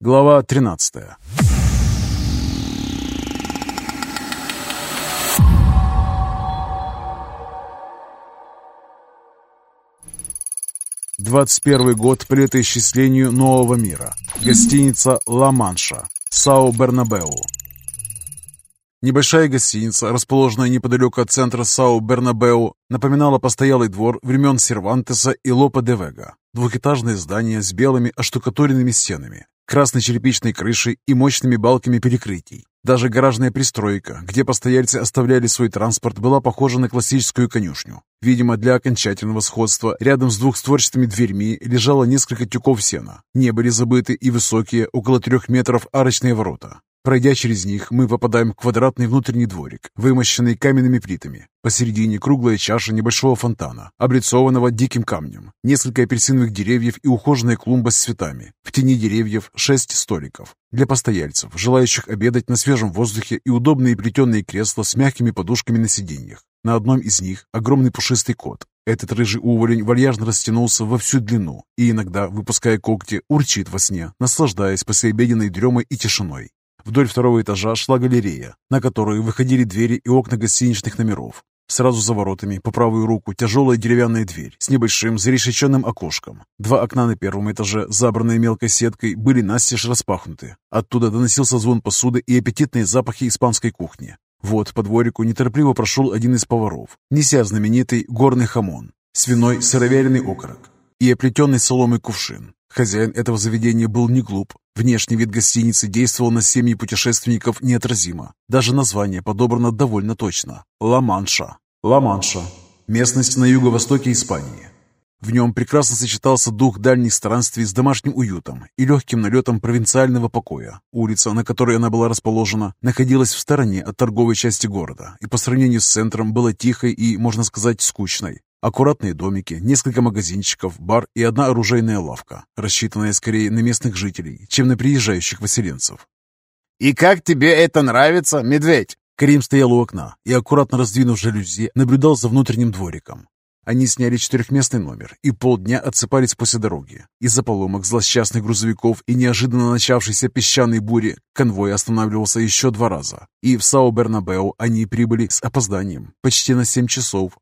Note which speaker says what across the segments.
Speaker 1: Глава 13 Двадцать первый год по летоисчислению нового мира. Гостиница «Ла-Манша», Сау-Бернабеу. Небольшая гостиница, расположенная неподалеку от центра Сау-Бернабеу, напоминала постоялый двор времен Сервантеса и Лопа де Вега. Двухэтажное здание с белыми оштукатуренными стенами, красной черепичной крышей и мощными балками перекрытий. Даже гаражная пристройка, где постояльцы оставляли свой транспорт, была похожа на классическую конюшню. Видимо, для окончательного сходства рядом с двухстворчатыми дверьми лежало несколько тюков сена. Не были забыты и высокие, около трех метров, арочные ворота. Пройдя через них, мы попадаем в квадратный внутренний дворик, вымощенный каменными плитами. Посередине круглая чаша небольшого фонтана, облицованного диким камнем, несколько апельсиновых деревьев и ухоженная клумба с цветами. В тени деревьев шесть столиков. Для постояльцев, желающих обедать на свежем воздухе и удобные плетеные кресла с мягкими подушками на сиденьях. На одном из них огромный пушистый кот. Этот рыжий уволень вальяжно растянулся во всю длину и иногда, выпуская когти, урчит во сне, наслаждаясь послеобеденной дремой и тишиной. Вдоль второго этажа шла галерея, на которую выходили двери и окна гостиничных номеров. Сразу за воротами, по правую руку, тяжелая деревянная дверь с небольшим зарешеченным окошком. Два окна на первом этаже, забранные мелкой сеткой, были настежь распахнуты. Оттуда доносился звон посуды и аппетитные запахи испанской кухни. Вот по дворику неторопливо прошел один из поваров, неся знаменитый горный хамон, свиной сыровяленый окорок и оплетенный соломой кувшин. Хозяин этого заведения был не глуп, Внешний вид гостиницы действовал на семьи путешественников неотразимо. Даже название подобрано довольно точно. Ла-Манша. Ла-Манша. Местность на юго-востоке Испании. В нем прекрасно сочетался дух дальних странствий с домашним уютом и легким налетом провинциального покоя. Улица, на которой она была расположена, находилась в стороне от торговой части города и по сравнению с центром была тихой и, можно сказать, скучной. Аккуратные домики, несколько магазинчиков, бар и одна оружейная лавка, рассчитанная скорее на местных жителей, чем на приезжающих выселенцев.
Speaker 2: «И как тебе это нравится, медведь?»
Speaker 1: Карим стоял у окна и, аккуратно раздвинув жалюзи, наблюдал за внутренним двориком. Они сняли четырехместный номер и полдня отсыпались после дороги. Из-за поломок злосчастных грузовиков и неожиданно начавшейся песчаной бури конвой останавливался еще два раза. И в Сау-Бернабеу они прибыли с опозданием, почти на семь часов.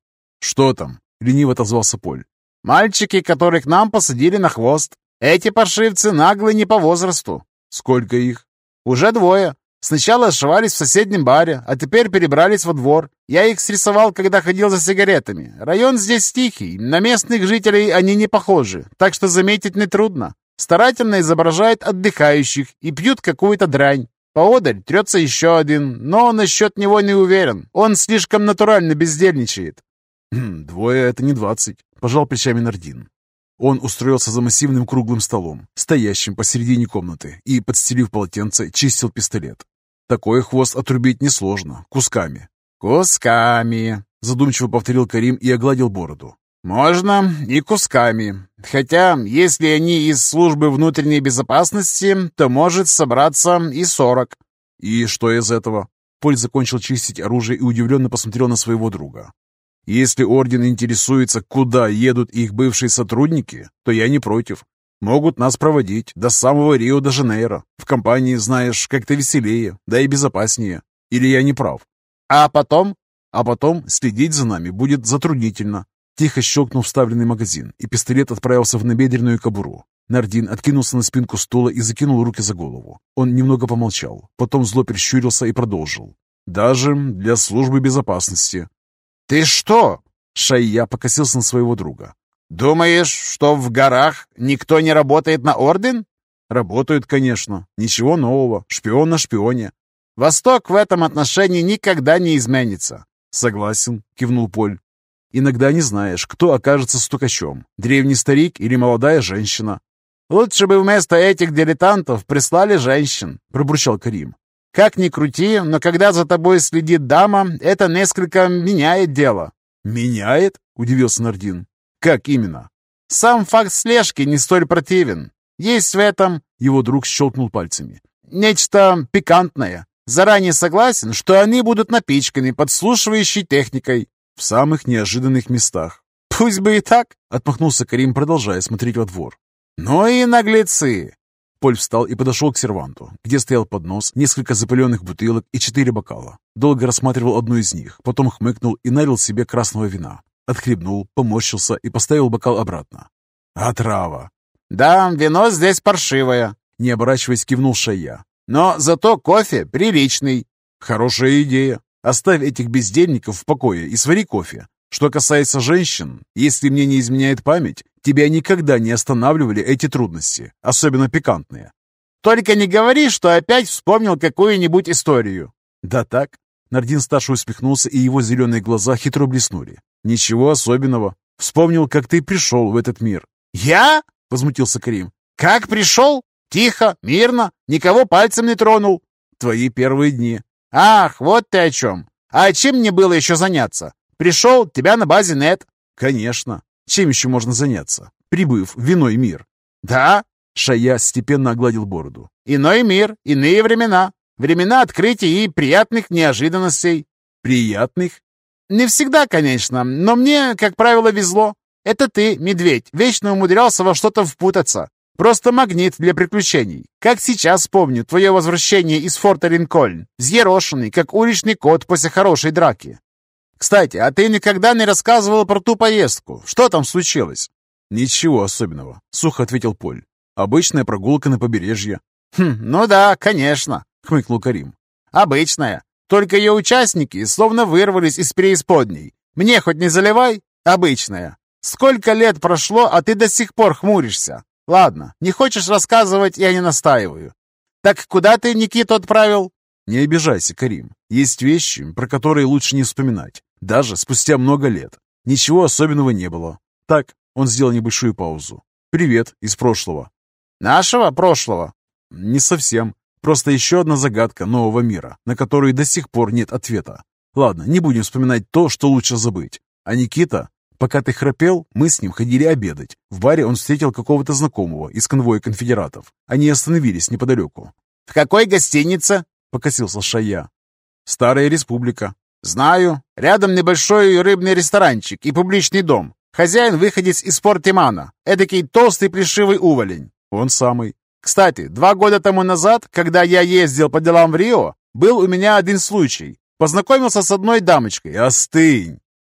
Speaker 2: «Что там?»
Speaker 1: — лениво отозвался Поль.
Speaker 2: «Мальчики, которых нам посадили на хвост. Эти паршивцы наглые не по возрасту».
Speaker 1: «Сколько их?»
Speaker 2: «Уже двое. Сначала ошивались в соседнем баре, а теперь перебрались во двор. Я их срисовал, когда ходил за сигаретами. Район здесь тихий, на местных жителей они не похожи, так что заметить нетрудно. Старательно изображают отдыхающих и пьют какую-то дрянь. Поодаль трется еще один, но насчет него не уверен. Он слишком натурально бездельничает.
Speaker 1: Хм, «Двое — это не двадцать», — пожал плечами Нардин. Он устроился за массивным круглым столом, стоящим посередине комнаты, и, подстелив полотенце, чистил пистолет. Такой хвост отрубить несложно, кусками.
Speaker 2: «Кусками», — задумчиво повторил Карим и огладил бороду. «Можно и кусками. Хотя, если они из службы внутренней безопасности, то может собраться и сорок».
Speaker 1: «И что из этого?» Поль закончил чистить оружие и удивленно посмотрел на своего друга. Если орден интересуется, куда едут их бывшие сотрудники, то я не против. Могут нас проводить до самого Рио-де-Жанейро. В компании, знаешь, как-то веселее, да и безопаснее. Или я не прав?
Speaker 2: А потом?
Speaker 1: А потом следить за нами будет затруднительно. Тихо щелкнул вставленный магазин, и пистолет отправился в набедренную кобуру. Нардин откинулся на спинку стула и закинул руки за голову. Он немного помолчал, потом зло прищурился и продолжил. «Даже для службы безопасности.
Speaker 2: «Ты что?»
Speaker 1: — Шайя покосился на своего друга.
Speaker 2: «Думаешь, что в горах никто не работает на Орден?»
Speaker 1: «Работают, конечно. Ничего нового. Шпион на шпионе».
Speaker 2: «Восток в этом отношении никогда не изменится».
Speaker 1: «Согласен», — кивнул Поль. «Иногда не знаешь, кто окажется стукачом. Древний старик или молодая женщина».
Speaker 2: «Лучше бы вместо этих дилетантов прислали женщин», — пробурчал Карим. Как ни крути, но когда за тобой следит дама, это несколько меняет дело».
Speaker 1: «Меняет?» — удивился Нардин. «Как именно?»
Speaker 2: «Сам факт слежки не столь противен. Есть в этом...» — его друг щелкнул пальцами. «Нечто пикантное. Заранее согласен, что они будут напичканы подслушивающей техникой».
Speaker 1: «В самых неожиданных местах».
Speaker 2: «Пусть бы и так», —
Speaker 1: отмахнулся Карим, продолжая смотреть во двор.
Speaker 2: «Ну и наглецы!
Speaker 1: Поль встал и подошел к серванту, где стоял поднос, несколько запыленных бутылок и четыре бокала. Долго рассматривал одну из них, потом хмыкнул и налил себе красного вина. Отхлебнул, поморщился и поставил бокал обратно. «Отрава!»
Speaker 2: «Да, вино здесь паршивое», —
Speaker 1: не оборачиваясь, кивнул Шая.
Speaker 2: «Но зато кофе приличный».
Speaker 1: «Хорошая идея. Оставь этих бездельников в покое и свари кофе. Что касается женщин, если мне не изменяет память, тебя никогда не останавливали эти трудности, особенно пикантные.
Speaker 2: Только не говори, что опять вспомнил какую-нибудь историю.
Speaker 1: Да так. Нардин старший усмехнулся, и его зеленые глаза хитро блеснули. Ничего особенного. Вспомнил, как ты пришел в этот мир.
Speaker 2: Я? Возмутился Карим. Как пришел? Тихо, мирно, никого пальцем не тронул.
Speaker 1: Твои первые дни.
Speaker 2: Ах, вот ты о чем. А чем мне было еще заняться? Пришел, тебя на базе нет.
Speaker 1: Конечно. Чем еще можно заняться, прибыв в иной мир?
Speaker 2: Да.
Speaker 1: Шая степенно огладил бороду.
Speaker 2: Иной мир, иные времена. Времена открытий и приятных неожиданностей.
Speaker 1: Приятных?
Speaker 2: Не всегда, конечно, но мне, как правило, везло. Это ты, медведь, вечно умудрялся во что-то впутаться. Просто магнит для приключений. Как сейчас помню твое возвращение из форта Линкольн, взъерошенный, как уличный кот после хорошей драки. Кстати, а ты никогда не рассказывал про ту поездку. Что там случилось?»
Speaker 1: «Ничего особенного», — сухо ответил Поль. «Обычная прогулка на побережье».
Speaker 2: «Хм, ну да, конечно», — хмыкнул Карим. «Обычная. Только ее участники словно вырвались из преисподней. Мне хоть не заливай? Обычная. Сколько лет прошло, а ты до сих пор хмуришься. Ладно, не хочешь рассказывать, я не настаиваю. Так куда ты Никиту отправил?»
Speaker 1: «Не обижайся, Карим. Есть вещи, про которые лучше не вспоминать. Даже спустя много лет. Ничего особенного не было. Так, он сделал небольшую паузу. «Привет из прошлого».
Speaker 2: «Нашего прошлого?»
Speaker 1: «Не совсем. Просто еще одна загадка нового мира, на которую до сих пор нет ответа. Ладно, не будем вспоминать то, что лучше забыть. А Никита, пока ты храпел, мы с ним ходили обедать. В баре он встретил какого-то знакомого из конвоя конфедератов. Они остановились неподалеку.
Speaker 2: «В какой гостинице?»
Speaker 1: — покосился Шая. «Старая республика.
Speaker 2: «Знаю. Рядом небольшой рыбный ресторанчик и публичный дом. Хозяин выходец из Портимана. Эдакий толстый плешивый уволень.
Speaker 1: Он самый.
Speaker 2: Кстати, два года тому назад, когда я ездил по делам в Рио, был у меня один случай. Познакомился с одной дамочкой.
Speaker 1: Остынь!»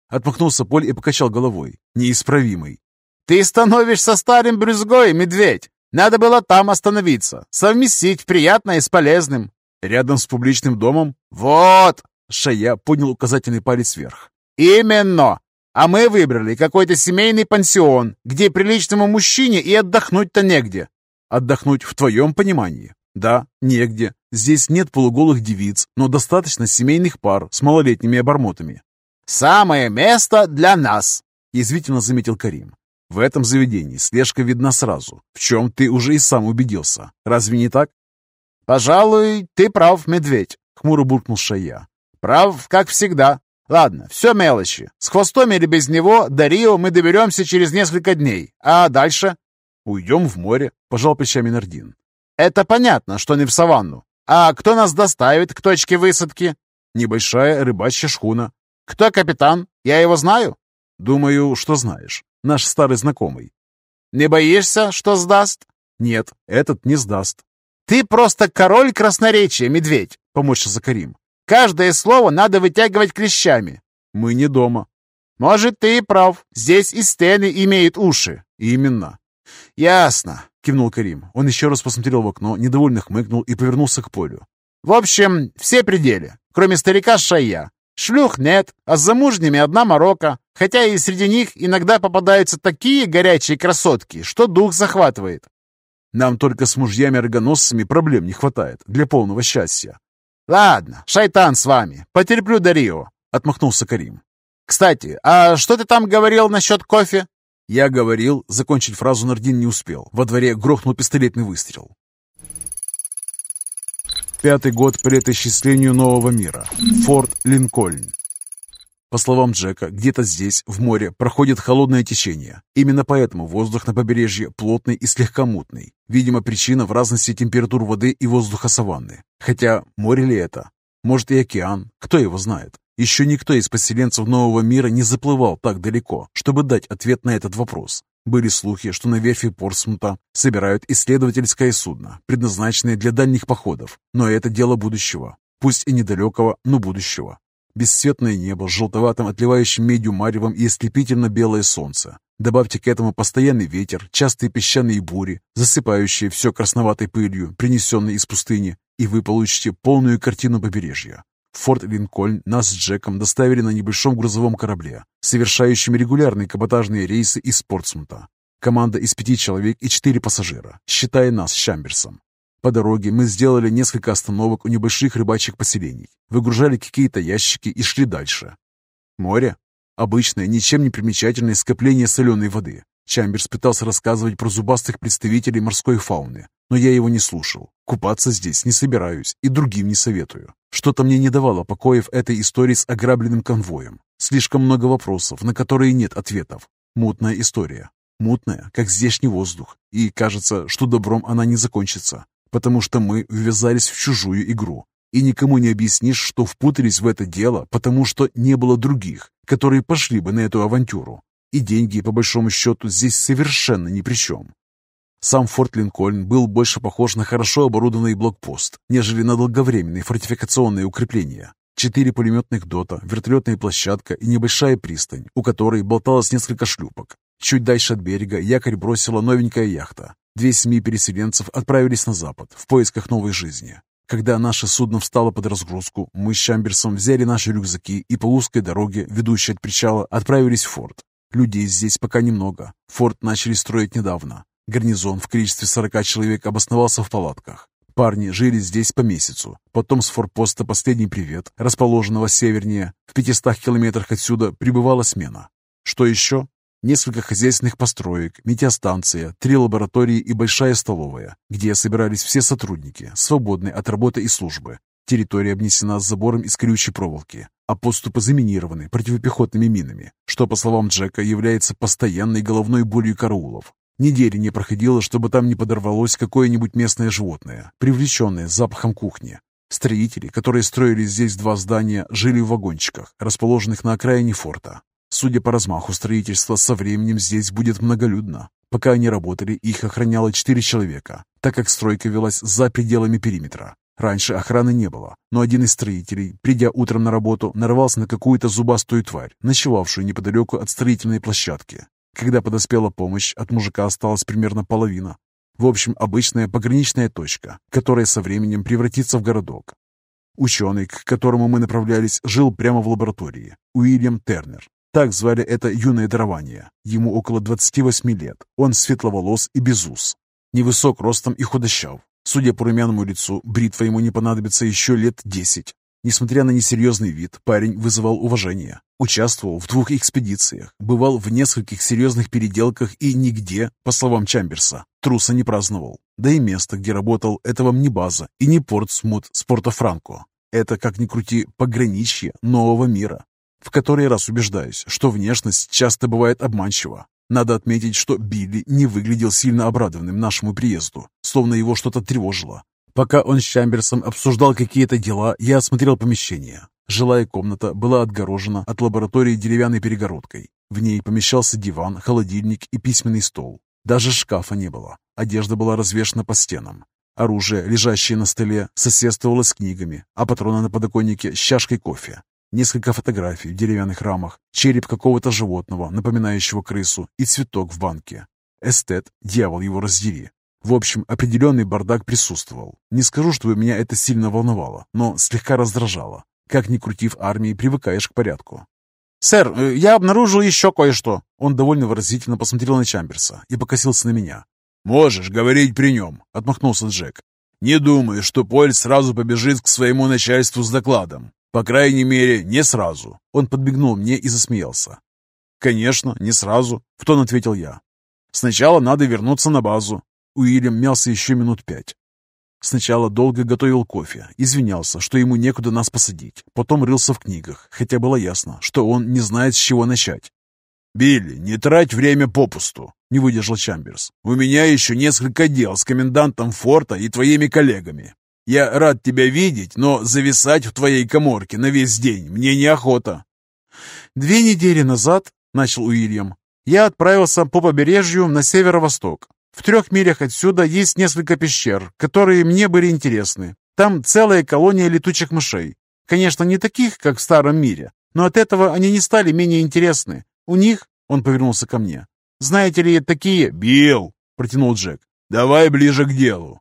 Speaker 1: Отмахнулся Поль и покачал головой. Неисправимый.
Speaker 2: «Ты становишься старым брюзгой, медведь. Надо было там остановиться, совместить приятное с полезным».
Speaker 1: «Рядом с публичным домом?»
Speaker 2: «Вот!»
Speaker 1: Шая поднял указательный палец вверх.
Speaker 2: «Именно! А мы выбрали какой-то семейный пансион, где приличному мужчине и отдохнуть-то негде».
Speaker 1: «Отдохнуть в твоем понимании?» «Да, негде. Здесь нет полуголых девиц, но достаточно семейных пар с малолетними обормотами».
Speaker 2: «Самое место для нас», —
Speaker 1: язвительно заметил Карим. «В этом заведении слежка видна сразу, в чем ты уже и сам убедился. Разве не так?»
Speaker 2: «Пожалуй, ты прав, медведь», — хмуро буркнул Шая. Прав, как всегда. Ладно, все мелочи. С хвостом или без него до Рио мы доберемся через несколько дней. А дальше?
Speaker 1: Уйдем в море, пожал плечами Нардин.
Speaker 2: Это понятно, что не в саванну. А кто нас доставит к точке высадки?
Speaker 1: Небольшая рыбачья шхуна.
Speaker 2: Кто капитан? Я его знаю?
Speaker 1: Думаю, что знаешь. Наш старый знакомый.
Speaker 2: Не боишься, что сдаст?
Speaker 1: Нет, этот не сдаст.
Speaker 2: Ты просто король красноречия, медведь, поморщился Карим. Каждое слово надо вытягивать клещами.
Speaker 1: Мы не дома.
Speaker 2: Может, ты и прав. Здесь и стены имеют уши.
Speaker 1: Именно.
Speaker 2: Ясно,
Speaker 1: кивнул Карим. Он еще раз посмотрел в окно, недовольно хмыкнул и повернулся к полю.
Speaker 2: В общем, все пределы, кроме старика Шая. Шлюх нет, а с замужними одна морока, хотя и среди них иногда попадаются такие горячие красотки, что дух захватывает.
Speaker 1: Нам только с мужьями-рогоносцами проблем не хватает для полного счастья.
Speaker 2: «Ладно, шайтан с вами. Потерплю до Рио», — отмахнулся Карим. «Кстати, а что ты там говорил насчет кофе?»
Speaker 1: Я говорил, закончить фразу Нардин не успел. Во дворе грохнул пистолетный выстрел. Пятый год по летоисчислению нового мира. Форт Линкольн. По словам Джека, где-то здесь, в море, проходит холодное течение. Именно поэтому воздух на побережье плотный и слегка мутный. Видимо, причина в разности температур воды и воздуха саванны. Хотя, море ли это? Может и океан? Кто его знает? Еще никто из поселенцев нового мира не заплывал так далеко, чтобы дать ответ на этот вопрос. Были слухи, что на верфи Порсмута собирают исследовательское судно, предназначенное для дальних походов, но это дело будущего, пусть и недалекого, но будущего. Бесцветное небо с желтоватым отливающим медью маревом и ослепительно белое солнце. Добавьте к этому постоянный ветер, частые песчаные бури, засыпающие все красноватой пылью, принесенной из пустыни, и вы получите полную картину побережья. Форт Линкольн нас с Джеком доставили на небольшом грузовом корабле, совершающем регулярные каботажные рейсы из Портсмута. Команда из пяти человек и четыре пассажира, считая нас с Чамберсом. По дороге мы сделали несколько остановок у небольших рыбачьих поселений, выгружали какие-то ящики и шли дальше. Море. Обычное, ничем не примечательное скопление соленой воды. Чамберс пытался рассказывать про зубастых представителей морской фауны, но я его не слушал. Купаться здесь не собираюсь и другим не советую. Что-то мне не давало покоя в этой истории с ограбленным конвоем. Слишком много вопросов, на которые нет ответов. Мутная история. Мутная, как здешний воздух. И кажется, что добром она не закончится потому что мы ввязались в чужую игру. И никому не объяснишь, что впутались в это дело, потому что не было других, которые пошли бы на эту авантюру. И деньги, по большому счету, здесь совершенно ни при чем. Сам форт Линкольн был больше похож на хорошо оборудованный блокпост, нежели на долговременные фортификационные укрепления. Четыре пулеметных дота, вертолетная площадка и небольшая пристань, у которой болталось несколько шлюпок. Чуть дальше от берега якорь бросила новенькая яхта. Две семьи переселенцев отправились на запад в поисках новой жизни. Когда наше судно встало под разгрузку, мы с Чамберсом взяли наши рюкзаки и по узкой дороге, ведущей от причала, отправились в форт. Людей здесь пока немного. Форт начали строить недавно. Гарнизон в количестве 40 человек обосновался в палатках. Парни жили здесь по месяцу. Потом с форпоста «Последний привет», расположенного севернее, в 500 километрах отсюда, прибывала смена. Что еще? Несколько хозяйственных построек, метеостанция, три лаборатории и большая столовая, где собирались все сотрудники, свободные от работы и службы. Территория обнесена забором из колючей проволоки, а подступы заминированы противопехотными минами, что, по словам Джека, является постоянной головной болью караулов. Недели не проходило, чтобы там не подорвалось какое-нибудь местное животное, привлеченное запахом кухни. Строители, которые строили здесь два здания, жили в вагончиках, расположенных на окраине форта. Судя по размаху строительства, со временем здесь будет многолюдно. Пока они работали, их охраняло четыре человека, так как стройка велась за пределами периметра. Раньше охраны не было, но один из строителей, придя утром на работу, нарвался на какую-то зубастую тварь, ночевавшую неподалеку от строительной площадки. Когда подоспела помощь, от мужика осталась примерно половина. В общем, обычная пограничная точка, которая со временем превратится в городок. Ученый, к которому мы направлялись, жил прямо в лаборатории. Уильям Тернер. Так звали это юное дарование. Ему около 28 лет. Он светловолос и безус. Невысок ростом и худощав. Судя по румяному лицу, бритва ему не понадобится еще лет 10. Несмотря на несерьезный вид, парень вызывал уважение. Участвовал в двух экспедициях, бывал в нескольких серьезных переделках и нигде, по словам Чамберса, труса не праздновал. Да и место, где работал, это вам не база и не Портсмут с Порто-Франко. Это, как ни крути, пограничье нового мира в который раз убеждаюсь, что внешность часто бывает обманчива. Надо отметить, что Билли не выглядел сильно обрадованным нашему приезду, словно его что-то тревожило. Пока он с Чамберсом обсуждал какие-то дела, я осмотрел помещение. Жилая комната была отгорожена от лаборатории деревянной перегородкой. В ней помещался диван, холодильник и письменный стол. Даже шкафа не было. Одежда была развешена по стенам. Оружие, лежащее на столе, соседствовало с книгами, а патроны на подоконнике с чашкой кофе. Несколько фотографий в деревянных рамах, череп какого-то животного, напоминающего крысу, и цветок в банке. Эстет, дьявол его раздери. В общем, определенный бардак присутствовал. Не скажу, чтобы меня это сильно волновало, но слегка раздражало. Как ни крути в армии, привыкаешь к порядку. «Сэр, э, я обнаружил еще кое-что!» Он довольно выразительно посмотрел на Чамберса и покосился на меня.
Speaker 3: «Можешь говорить при нем», — отмахнулся Джек. «Не думаю, что Поль сразу побежит к своему начальству с докладом. По крайней мере, не сразу. Он подбегнул мне и засмеялся. «Конечно, не сразу», — в тон ответил я. «Сначала надо вернуться на базу». Уильям мялся еще минут пять. Сначала долго готовил кофе, извинялся, что ему некуда нас посадить. Потом рылся в книгах, хотя было ясно, что он не знает, с чего начать. «Билли, не трать время попусту», — не выдержал Чамберс. «У меня еще несколько дел с комендантом форта и твоими коллегами. Я рад тебя видеть, но зависать в твоей коморке на весь день мне неохота».
Speaker 1: «Две недели назад, — начал Уильям, —
Speaker 2: я отправился по побережью на северо-восток. В трех милях отсюда есть несколько пещер, которые мне были интересны. Там целая колония летучих мышей. Конечно, не таких, как в старом мире, но от этого они не стали менее интересны. У них, он повернулся ко мне, знаете ли, такие...
Speaker 3: «Билл!» — протянул Джек. «Давай ближе к делу».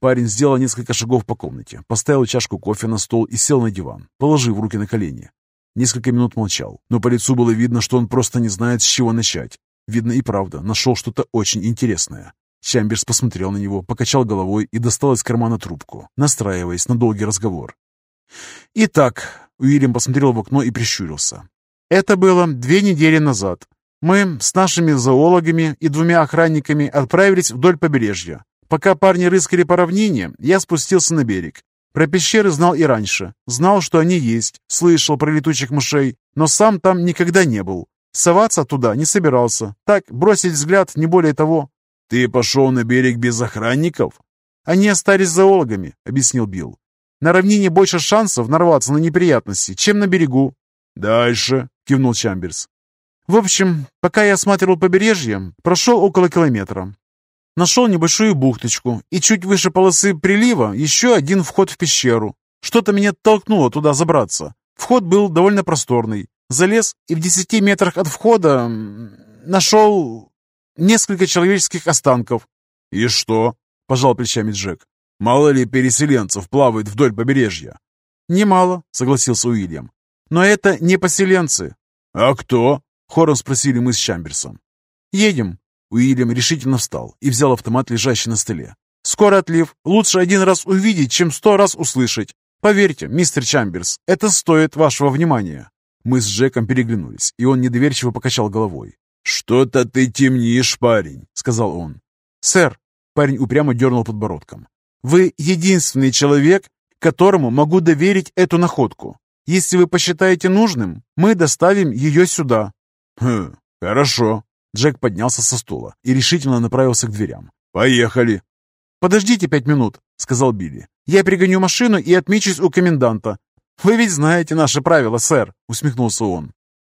Speaker 1: Парень сделал несколько шагов по комнате, поставил чашку кофе на стол и сел на диван, положив руки на колени. Несколько минут молчал, но по лицу было видно, что он просто не знает, с чего начать. Видно и правда, нашел что-то очень интересное. Чамберс посмотрел на него, покачал головой и достал из кармана трубку, настраиваясь на долгий разговор. «Итак», — Уильям посмотрел в окно и прищурился. «Это было две недели назад. Мы с нашими зоологами и двумя охранниками отправились вдоль побережья. Пока парни рыскали по равнине, я спустился на берег. Про пещеры знал и раньше. Знал, что они есть, слышал про летучих мышей, но сам там никогда не был. Соваться туда не собирался. Так, бросить взгляд, не более того.
Speaker 3: «Ты пошел на берег без охранников?»
Speaker 2: «Они остались зоологами», — объяснил Билл. «На равнине больше шансов нарваться на неприятности, чем на берегу».
Speaker 3: «Дальше», — кивнул Чамберс.
Speaker 2: «В общем, пока я осматривал побережье, прошел около километра. Нашел небольшую бухточку, и чуть выше полосы прилива еще один вход в пещеру. Что-то меня толкнуло туда забраться. Вход был довольно просторный. Залез, и в десяти метрах от входа нашел несколько человеческих останков.
Speaker 3: «И что?» – пожал плечами Джек. «Мало ли переселенцев плавает вдоль побережья?»
Speaker 2: «Немало», – согласился Уильям. «Но это не поселенцы».
Speaker 3: «А кто?»
Speaker 1: – хором спросили мы с Чамберсом.
Speaker 2: «Едем»,
Speaker 1: Уильям решительно встал и взял автомат, лежащий на столе.
Speaker 2: «Скоро отлив. Лучше один раз увидеть, чем сто раз услышать. Поверьте, мистер Чамберс, это стоит вашего внимания».
Speaker 1: Мы с Джеком переглянулись, и он недоверчиво покачал головой.
Speaker 3: «Что-то ты темнишь, парень», — сказал он.
Speaker 2: «Сэр», — парень упрямо дернул подбородком, «вы единственный человек, которому могу доверить эту находку. Если вы посчитаете нужным, мы доставим ее сюда».
Speaker 3: «Хм, хорошо»,
Speaker 1: Джек поднялся со стула и решительно направился к дверям.
Speaker 3: «Поехали!»
Speaker 2: «Подождите пять минут», — сказал Билли. «Я пригоню машину и отмечусь у коменданта». «Вы ведь знаете наши правила, сэр», — усмехнулся он.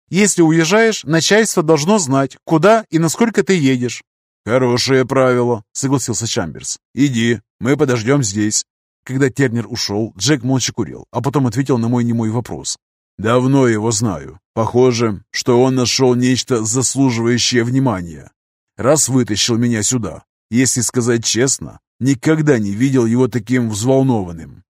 Speaker 2: «Если уезжаешь, начальство должно знать, куда и насколько ты едешь».
Speaker 3: «Хорошее правило», — согласился Чамберс. «Иди, мы подождем здесь».
Speaker 1: Когда Тернер ушел, Джек молча курил, а потом ответил на мой немой вопрос.
Speaker 3: Давно его знаю. Похоже, что он нашел нечто заслуживающее внимания. Раз вытащил меня сюда, если сказать честно, никогда не видел его таким взволнованным.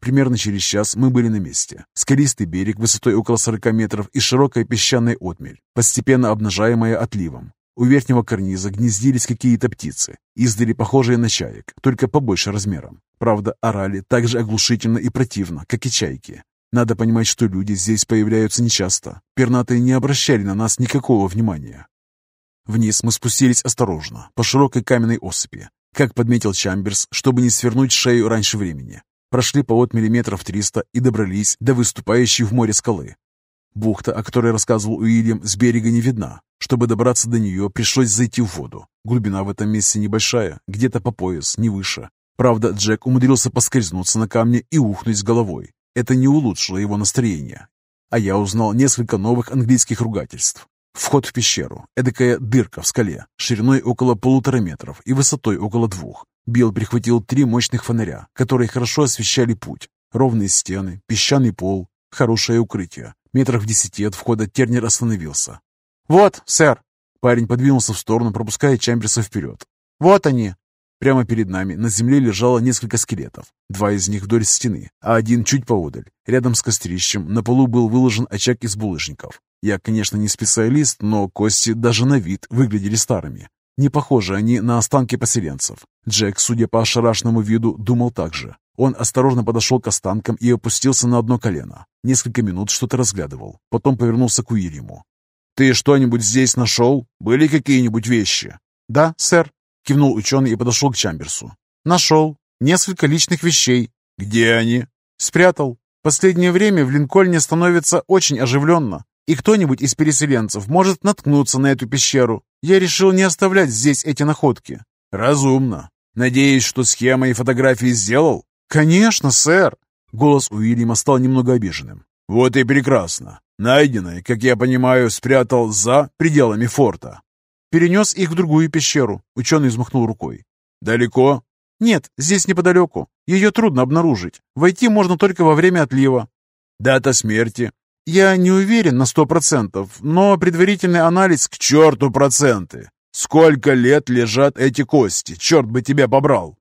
Speaker 1: Примерно через час мы были на месте. Скалистый берег высотой около 40 метров и широкая песчаная отмель, постепенно обнажаемая отливом. У верхнего карниза гнездились какие-то птицы, издали похожие на чаек, только побольше размером. Правда, орали так же оглушительно и противно, как и чайки. Надо понимать, что люди здесь появляются нечасто. Пернатые не обращали на нас никакого внимания. Вниз мы спустились осторожно, по широкой каменной осыпи, как подметил Чамберс, чтобы не свернуть шею раньше времени. Прошли по от миллиметров триста и добрались до выступающей в море скалы. Бухта, о которой рассказывал Уильям, с берега не видна. Чтобы добраться до нее, пришлось зайти в воду. Глубина в этом месте небольшая, где-то по пояс, не выше. Правда, Джек умудрился поскользнуться на камне и ухнуть с головой. Это не улучшило его настроение. А я узнал несколько новых английских ругательств. Вход в пещеру, эдакая дырка в скале, шириной около полутора метров и высотой около двух. Билл прихватил три мощных фонаря, которые хорошо освещали путь. Ровные стены, песчаный пол, хорошее укрытие. Метрах в десяти от входа Тернер остановился.
Speaker 2: «Вот, сэр!»
Speaker 1: Парень подвинулся в сторону, пропуская Чамберса вперед.
Speaker 2: «Вот они!»
Speaker 1: Прямо перед нами на земле лежало несколько скелетов. Два из них вдоль стены, а один чуть поодаль. Рядом с кострищем на полу был выложен очаг из булыжников. Я, конечно, не специалист, но кости даже на вид выглядели старыми. Не похожи они на останки поселенцев. Джек, судя по ошарашенному виду, думал так же. Он осторожно подошел к останкам и опустился на одно колено. Несколько минут что-то разглядывал. Потом повернулся к Уильяму.
Speaker 3: «Ты что-нибудь здесь нашел? Были какие-нибудь вещи?»
Speaker 2: «Да, сэр»,
Speaker 1: Кивнул ученый и подошел к Чамберсу.
Speaker 2: «Нашел. Несколько личных вещей».
Speaker 3: «Где они?»
Speaker 2: «Спрятал. Последнее время в Линкольне становится очень оживленно, и кто-нибудь из переселенцев может наткнуться на эту пещеру. Я решил не оставлять здесь эти находки».
Speaker 3: «Разумно. Надеюсь, что схемы и фотографии сделал?»
Speaker 2: «Конечно, сэр».
Speaker 1: Голос Уильяма стал немного обиженным.
Speaker 3: «Вот и прекрасно. Найденное, как я понимаю, спрятал за пределами форта.
Speaker 1: Перенес их в другую пещеру. Ученый взмахнул рукой.
Speaker 3: Далеко?
Speaker 1: Нет, здесь неподалеку. Ее трудно обнаружить. Войти можно только во время отлива.
Speaker 3: Дата смерти?
Speaker 1: Я не уверен на сто процентов, но предварительный анализ...
Speaker 3: К черту проценты! Сколько лет лежат эти кости? Черт бы тебя побрал!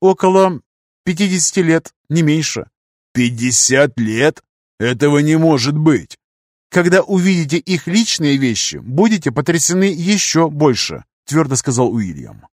Speaker 1: Около пятидесяти лет, не меньше.
Speaker 3: Пятьдесят лет? Этого не может быть!
Speaker 1: Когда увидите их личные вещи, будете потрясены еще больше, твердо сказал Уильям.